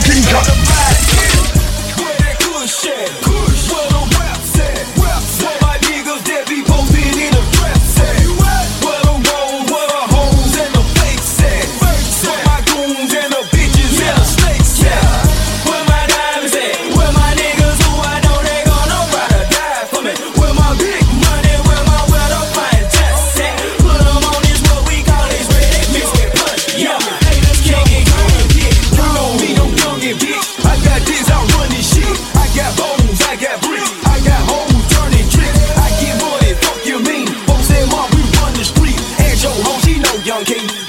King Cat. Warning. Warning.